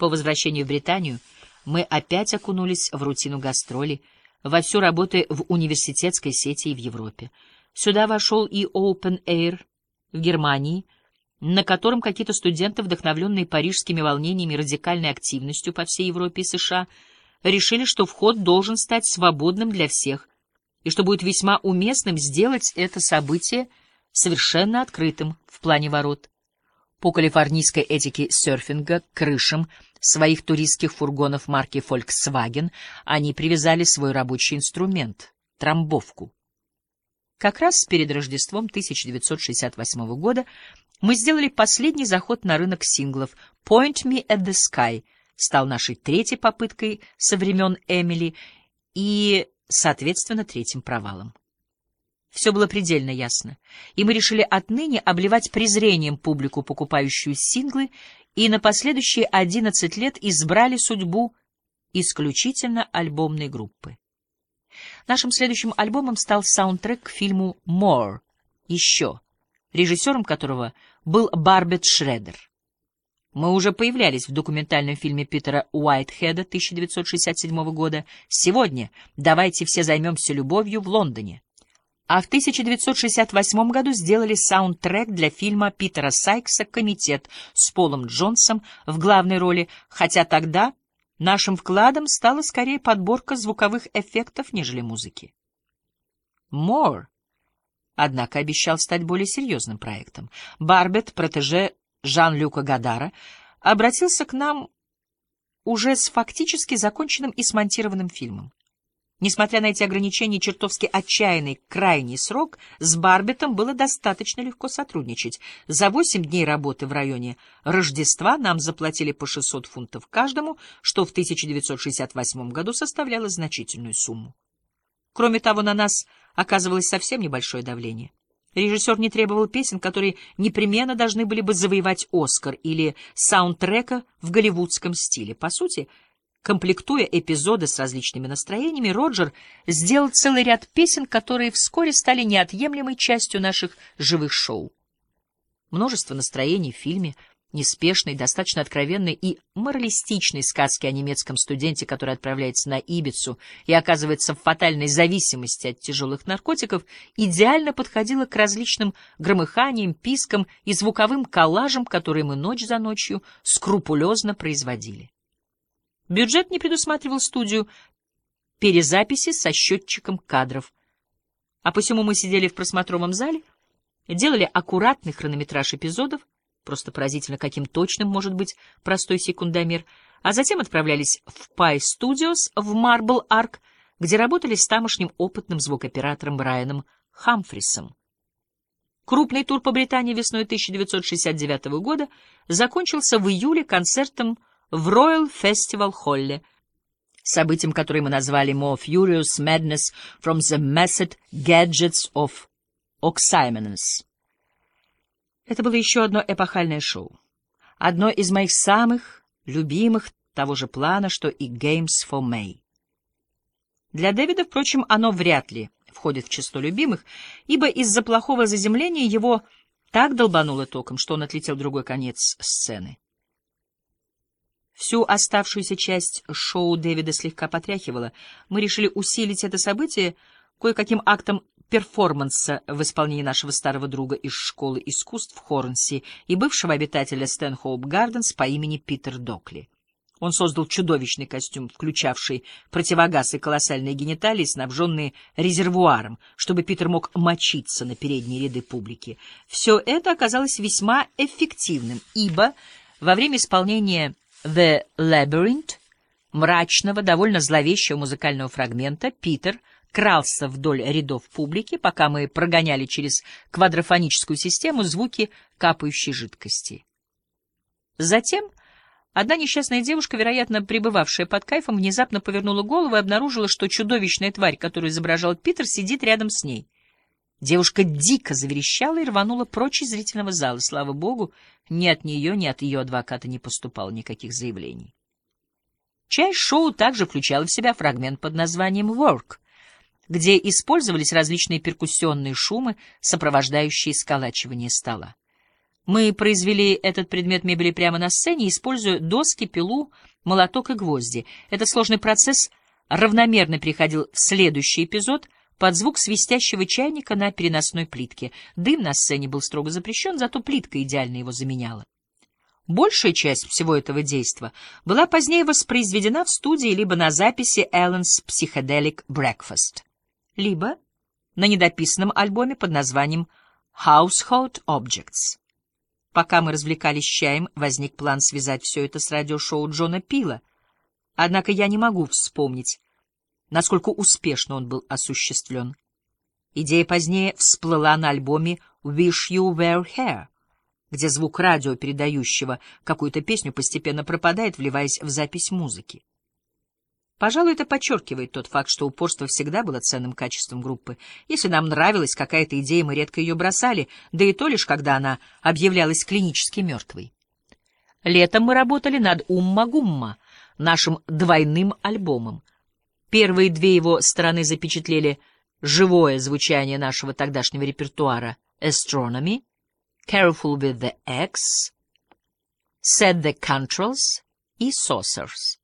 По возвращению в Британию мы опять окунулись в рутину гастролей, вовсю работая в университетской сети и в Европе. Сюда вошел и Open Air в Германии, на котором какие-то студенты, вдохновленные парижскими волнениями и радикальной активностью по всей Европе и США, решили, что вход должен стать свободным для всех, и что будет весьма уместным сделать это событие совершенно открытым в плане ворот. По калифорнийской этике серфинга крышам своих туристских фургонов марки Volkswagen они привязали свой рабочий инструмент — трамбовку. Как раз перед Рождеством 1968 года мы сделали последний заход на рынок синглов «Point Me at the Sky» стал нашей третьей попыткой со времен Эмили и, соответственно, третьим провалом. Все было предельно ясно, и мы решили отныне обливать презрением публику, покупающую синглы, и на последующие 11 лет избрали судьбу исключительно альбомной группы. Нашим следующим альбомом стал саундтрек к фильму «More» — «Еще», режиссером которого был Барбет Шредер. Мы уже появлялись в документальном фильме Питера Уайтхеда 1967 года «Сегодня давайте все займемся любовью в Лондоне». А в 1968 году сделали саундтрек для фильма Питера Сайкса «Комитет» с Полом Джонсом в главной роли, хотя тогда Нашим вкладом стала скорее подборка звуковых эффектов, нежели музыки. More, однако, обещал стать более серьезным проектом. Барбет, протеже Жан-Люка Гадара, обратился к нам уже с фактически законченным и смонтированным фильмом. Несмотря на эти ограничения, чертовски отчаянный крайний срок, с Барбетом было достаточно легко сотрудничать. За восемь дней работы в районе Рождества нам заплатили по 600 фунтов каждому, что в 1968 году составляло значительную сумму. Кроме того, на нас оказывалось совсем небольшое давление. Режиссер не требовал песен, которые непременно должны были бы завоевать «Оскар» или саундтрека в голливудском стиле. По сути, Комплектуя эпизоды с различными настроениями, Роджер сделал целый ряд песен, которые вскоре стали неотъемлемой частью наших живых шоу. Множество настроений в фильме, неспешной, достаточно откровенной и моралистичной сказки о немецком студенте, который отправляется на Ибицу и оказывается в фатальной зависимости от тяжелых наркотиков, идеально подходило к различным громыханиям, пискам и звуковым коллажам, которые мы ночь за ночью скрупулезно производили. Бюджет не предусматривал студию перезаписи со счетчиком кадров. А посему мы сидели в просмотровом зале, делали аккуратный хронометраж эпизодов, просто поразительно, каким точным может быть простой секундомер, а затем отправлялись в Pie Studios в Marble Ark, где работали с тамошним опытным звукоператором Брайаном Хамфрисом. Крупный тур по Британии весной 1969 года закончился в июле концертом в Royal Festival Холле, событием, которое мы назвали More Furious Madness from the Method Gadgets of Oxymenes. Это было еще одно эпохальное шоу. Одно из моих самых любимых того же плана, что и Games for May. Для Дэвида, впрочем, оно вряд ли входит в число любимых, ибо из-за плохого заземления его так долбануло током, что он отлетел в другой конец сцены. Всю оставшуюся часть шоу Дэвида слегка потряхивало. Мы решили усилить это событие кое-каким актом перформанса в исполнении нашего старого друга из школы искусств Хорнси и бывшего обитателя Стэнхоуп Гарденс по имени Питер Докли. Он создал чудовищный костюм, включавший противогаз и колоссальные гениталии, снабженные резервуаром, чтобы Питер мог мочиться на передние ряды публики. Все это оказалось весьма эффективным, ибо во время исполнения The Labyrinth, мрачного, довольно зловещего музыкального фрагмента, Питер крался вдоль рядов публики, пока мы прогоняли через квадрофоническую систему звуки капающей жидкости. Затем одна несчастная девушка, вероятно, пребывавшая под кайфом, внезапно повернула голову и обнаружила, что чудовищная тварь, которую изображал Питер, сидит рядом с ней — Девушка дико заверещала и рванула прочь из зрительного зала. Слава богу, ни от нее, ни от ее адвоката не поступало никаких заявлений. Часть шоу также включала в себя фрагмент под названием «Work», где использовались различные перкуссионные шумы, сопровождающие сколачивание стола. Мы произвели этот предмет мебели прямо на сцене, используя доски, пилу, молоток и гвозди. Этот сложный процесс равномерно переходил в следующий эпизод под звук свистящего чайника на переносной плитке. Дым на сцене был строго запрещен, зато плитка идеально его заменяла. Большая часть всего этого действа была позднее воспроизведена в студии либо на записи Ellen's Psychedelic Breakfast, либо на недописанном альбоме под названием Household Objects. Пока мы развлекались чаем, возник план связать все это с радиошоу Джона Пила. Однако я не могу вспомнить, насколько успешно он был осуществлен. Идея позднее всплыла на альбоме «Wish You Were Here», где звук радио, передающего какую-то песню, постепенно пропадает, вливаясь в запись музыки. Пожалуй, это подчеркивает тот факт, что упорство всегда было ценным качеством группы. Если нам нравилась какая-то идея, мы редко ее бросали, да и то лишь, когда она объявлялась клинически мертвой. Летом мы работали над «Умма-гумма», нашим двойным альбомом. Первые две его стороны запечатлели живое звучание нашего тогдашнего репертуара «Astronomy», «Careful with the X», «Set the Controls» и «Saucers».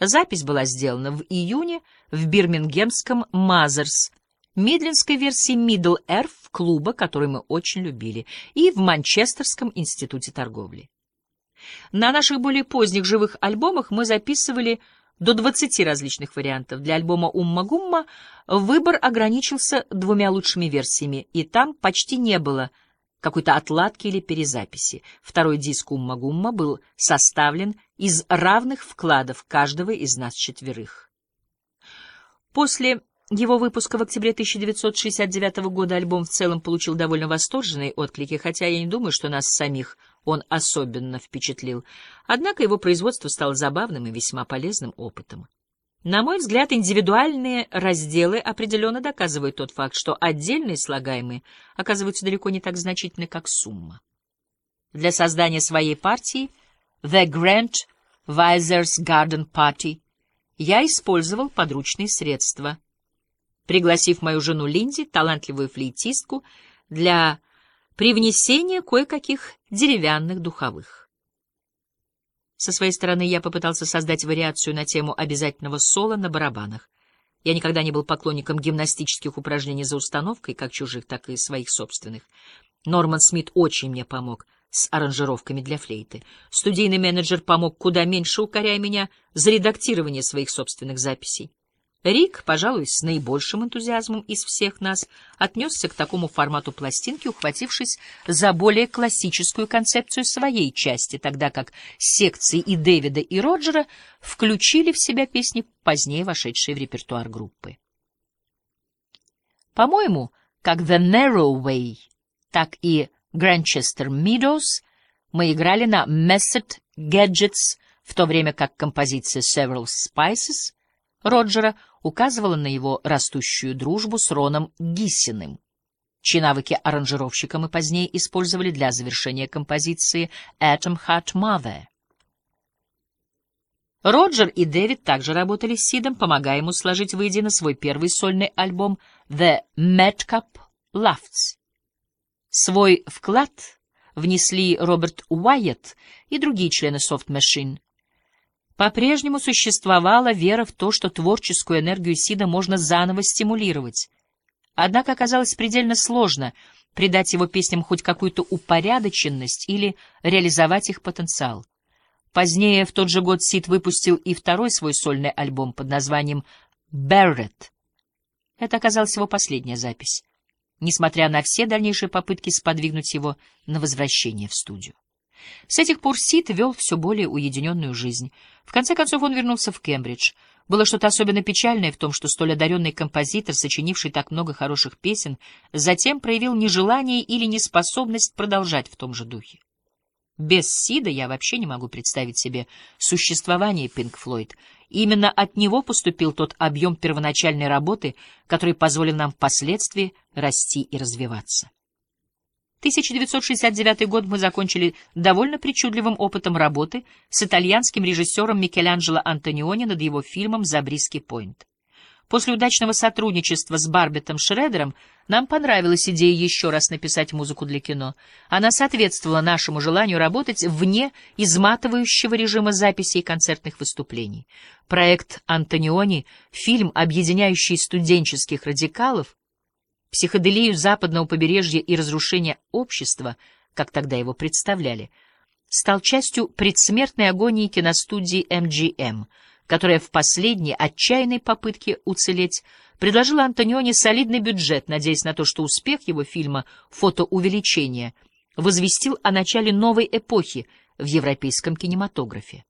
Запись была сделана в июне в бирмингемском «Мазерс», медлинской версии Middle Earth клуба, который мы очень любили, и в Манчестерском институте торговли. На наших более поздних живых альбомах мы записывали до 20 различных вариантов. Для альбома «Умма-гумма» выбор ограничился двумя лучшими версиями, и там почти не было — какой-то отладки или перезаписи. Второй диск «Умма-гумма» был составлен из равных вкладов каждого из нас четверых. После его выпуска в октябре 1969 года альбом в целом получил довольно восторженные отклики, хотя я не думаю, что нас самих он особенно впечатлил. Однако его производство стало забавным и весьма полезным опытом. На мой взгляд, индивидуальные разделы определенно доказывают тот факт, что отдельные слагаемые оказываются далеко не так значительны, как сумма. Для создания своей партии The Grand Visor's Garden Party я использовал подручные средства, пригласив мою жену Линди, талантливую флейтистку, для привнесения кое-каких деревянных духовых. Со своей стороны я попытался создать вариацию на тему обязательного соло на барабанах. Я никогда не был поклонником гимнастических упражнений за установкой, как чужих, так и своих собственных. Норман Смит очень мне помог с аранжировками для флейты. Студийный менеджер помог куда меньше, укоряя меня за редактирование своих собственных записей. Рик, пожалуй, с наибольшим энтузиазмом из всех нас, отнесся к такому формату пластинки, ухватившись за более классическую концепцию своей части, тогда как секции и Дэвида, и Роджера включили в себя песни, позднее вошедшие в репертуар группы. По-моему, как The Narrow Way, так и Grantchester Meadows мы играли на Method Gadgets, в то время как композиция Several Spices Роджера указывала на его растущую дружбу с Роном Гиссиным, чьи навыки аранжировщика мы позднее использовали для завершения композиции «Atom Heart Mother». Роджер и Дэвид также работали с Сидом, помогая ему сложить воедино свой первый сольный альбом «The Madcap Lofts». Свой вклад внесли Роберт Уайетт и другие члены Soft Machine — по-прежнему существовала вера в то, что творческую энергию Сида можно заново стимулировать. Однако оказалось предельно сложно придать его песням хоть какую-то упорядоченность или реализовать их потенциал. Позднее, в тот же год, Сид выпустил и второй свой сольный альбом под названием «Barrett». Это оказалась его последняя запись, несмотря на все дальнейшие попытки сподвигнуть его на возвращение в студию. С этих пор Сид вел все более уединенную жизнь. В конце концов он вернулся в Кембридж. Было что-то особенно печальное в том, что столь одаренный композитор, сочинивший так много хороших песен, затем проявил нежелание или неспособность продолжать в том же духе. Без Сида я вообще не могу представить себе существование Пинк Флойд. Именно от него поступил тот объем первоначальной работы, который позволил нам впоследствии расти и развиваться. 1969 год мы закончили довольно причудливым опытом работы с итальянским режиссером Микеланджело Антониони над его фильмом «Забриски Пойнт». После удачного сотрудничества с Барбетом Шредером нам понравилась идея еще раз написать музыку для кино. Она соответствовала нашему желанию работать вне изматывающего режима записей концертных выступлений. Проект «Антониони» — фильм, объединяющий студенческих радикалов, психоделию западного побережья и разрушение общества, как тогда его представляли, стал частью предсмертной агонии киностудии MGM — которая в последней отчаянной попытке уцелеть предложила Антониони солидный бюджет, надеясь на то, что успех его фильма «Фотоувеличение» возвестил о начале новой эпохи в европейском кинематографе.